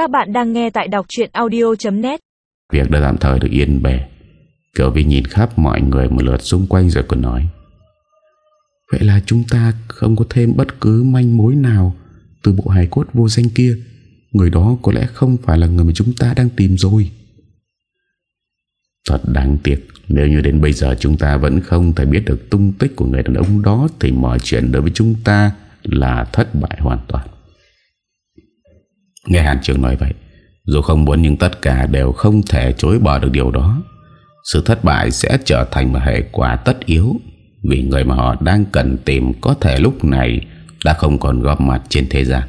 Các bạn đang nghe tại đọc chuyện audio.net Việc đã tạm thời được yên bề. Kiều Vi nhìn khắp mọi người một lượt xung quanh rồi còn nói, Vậy là chúng ta không có thêm bất cứ manh mối nào Từ bộ hài cốt vô danh kia. Người đó có lẽ không phải là người mà chúng ta đang tìm rồi. Thật đáng tiếc, Nếu như đến bây giờ chúng ta vẫn không thể biết được tung tích của người đàn ông đó Thì mọi chuyện đối với chúng ta là thất bại hoàn toàn. Nghe Hàn Trường nói vậy, Dù không muốn nhưng tất cả đều không thể chối bỏ được điều đó. Sự thất bại sẽ trở thành một hệ quả tất yếu, Vì người mà họ đang cần tìm có thể lúc này đã không còn góp mặt trên thế gian.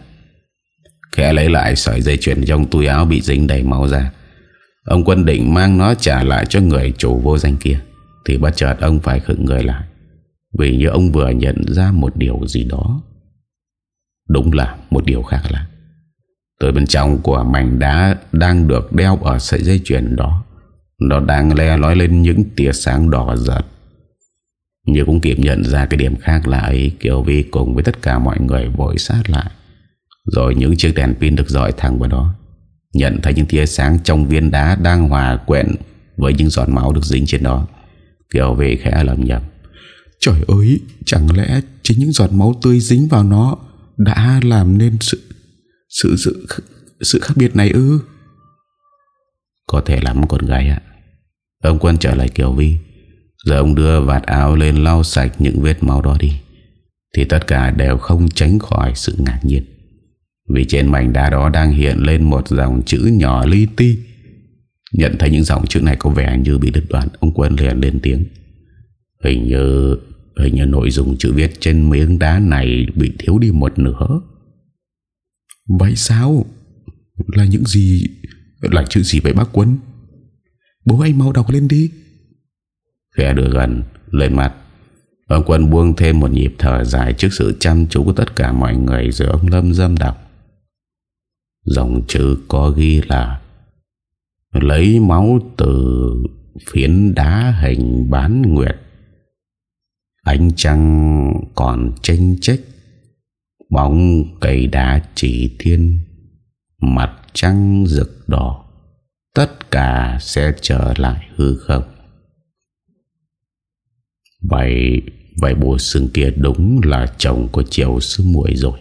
Khẽ lấy lại sợi dây chuyền trong túi áo bị dính đầy máu ra. Ông quân định mang nó trả lại cho người chủ vô danh kia, Thì bất chợt ông phải khựng người lại, Vì như ông vừa nhận ra một điều gì đó. Đúng là một điều khác lạ. Từ bên trong của mảnh đá Đang được đeo ở sợi dây chuyền đó, Nó đang le lói lên những tia sáng đỏ giật Như cũng kịp nhận ra cái điểm khác là ấy, Kiều Vi cùng với tất cả mọi người vội sát lại. Rồi những chiếc đèn pin được dọi thẳng vào đó, Nhận thấy những tia sáng trong viên đá Đang hòa quyện với những giọt máu được dính trên đó. Kiều Vi khẽ lầm nhầm Trời ơi, Chẳng lẽ chính những giọt máu tươi dính vào nó Đã làm nên sự sự sự, sự khác biệt này ư? Có thể lắm con gái ạ. Ông quân trở lại Kiều Vi. Giờ ông đưa vạt áo lên lau sạch những vết máu đó đi Thì tất cả đều không tránh khỏi sự ngạc nhiên. Vì trên mảnh đá đó đang hiện lên một dòng chữ nhỏ li ti. Nhận thấy những dòng chữ này có vẻ như bị đứt đoạn Ông quân liền lên tiếng. Hình như Hình như nội dung chữ viết trên miếng đá này Bị thiếu đi một nửa. Vậy sao? Là những gì, Là chữ gì vậy bác quân? Bố anh mau đọc lên đi. Khe đưa gần, lên mặt. Ông quân buông thêm một nhịp thở dài Trước sự chăm chú của tất cả mọi người Rồi ông lâm dâm đọc. Dòng chữ có ghi là, Lấy máu từ phiến đá hình bán nguyệt. Ánh trăng còn tranh trách Bóng cây đá chỉ thiên, Mặt trăng rực đỏ, Tất cả sẽ trở lại hư không. Vậy Vậy bộ xương kia đúng là chồng của Triều Sư muội rồi.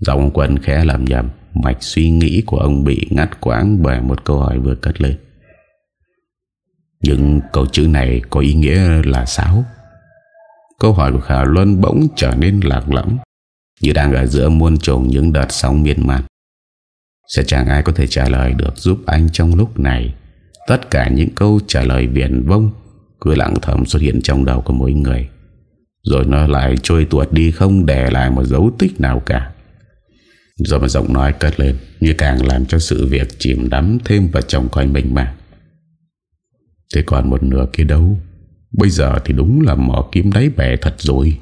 Giọng quân khẽ làm nhầm, Mạch suy nghĩ của ông bị ngắt quãng Bởi một câu hỏi vừa cất lên. Nhưng câu chữ này có ý nghĩa là sao? Câu hỏi của Khả Luân bỗng trở nên lạc lõng. Như đang ở giữa muôn trùng những đợt sóng miên man. Sẽ chẳng ai có thể trả lời được giúp anh trong lúc này. Tất cả những câu trả lời viển vông, Cứ lặng thầm xuất hiện trong đầu của mỗi người. Rồi nó lại trôi tuột đi không để lại một dấu tích nào cả. Rồi một giọng nói cất lên, Như càng làm cho sự việc chìm đắm thêm vào trong coi mình mà Thế còn một nửa kia đâu? Bây giờ thì đúng là mỏ kiếm đáy bè thật rồi.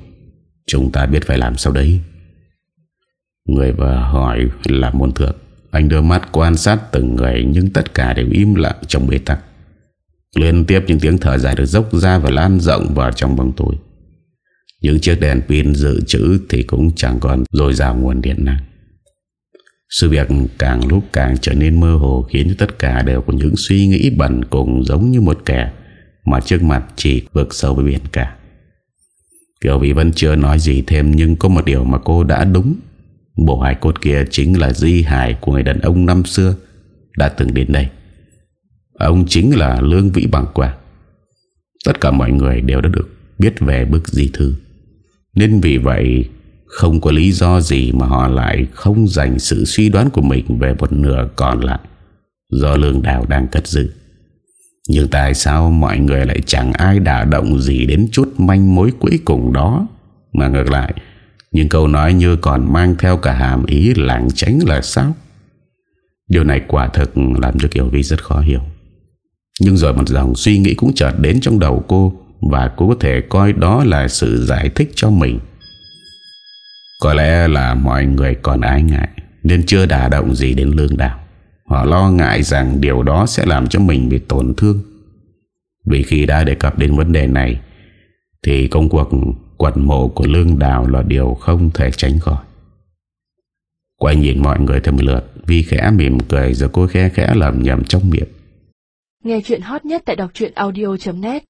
Chúng ta biết phải làm sao đấy. Người vừa hỏi là môn thượng. Anh đưa mắt quan sát từng người, Nhưng tất cả đều im lặng trong bế tắc. Liên tiếp những tiếng thở dài được dốc ra Và lan rộng vào trong bóng tối. Những chiếc đèn pin dự trữ Thì cũng chẳng còn dồi dào nguồn điện năng. Sự việc càng lúc càng trở nên mơ hồ, Khiến tất cả đều có những suy nghĩ bẩn cùng giống như một kẻ mà trước mặt chỉ vượt sâu với biển cả. Kiều Vy vẫn chưa nói gì thêm, Nhưng có một điều mà cô đã đúng. Bộ hài cốt kia chính là di hài Của người đàn ông năm xưa, Đã từng đến đây. Ông chính là Lương Vĩ Bằng Quang Tất cả mọi người đều đã được Biết về bức di thư. Nên vì vậy, Không có lý do gì mà họ lại Không dành sự suy đoán của mình Về một nửa còn lại Do lương đào đang cất giữ. Nhưng tại sao mọi người lại chẳng ai đả động gì đến chút manh mối cuối cùng đó, Mà ngược lại những câu nói như còn mang theo cả hàm ý lảng tránh là sao? Điều này quả thực làm cho Kiều Vi rất khó hiểu. Nhưng rồi một dòng suy nghĩ cũng chợt đến trong đầu cô Và cô có thể coi đó là sự giải thích cho mình. Có lẽ là mọi người còn ái ngại, Nên chưa đả động gì đến lương đạo. Họ lo ngại rằng điều đó sẽ làm cho mình bị tổn thương. Vì khi đã đề cập đến vấn đề này, Thì công cuộc quật mộ của Lương Đào là điều không thể tránh khỏi. Quay nhìn mọi người thêm lượt, Vi khẽ mỉm cười rồi cô khẽ khẽ lầm nhầm trong miệng. Nghe chuyện hot nhất tại đọc audio.net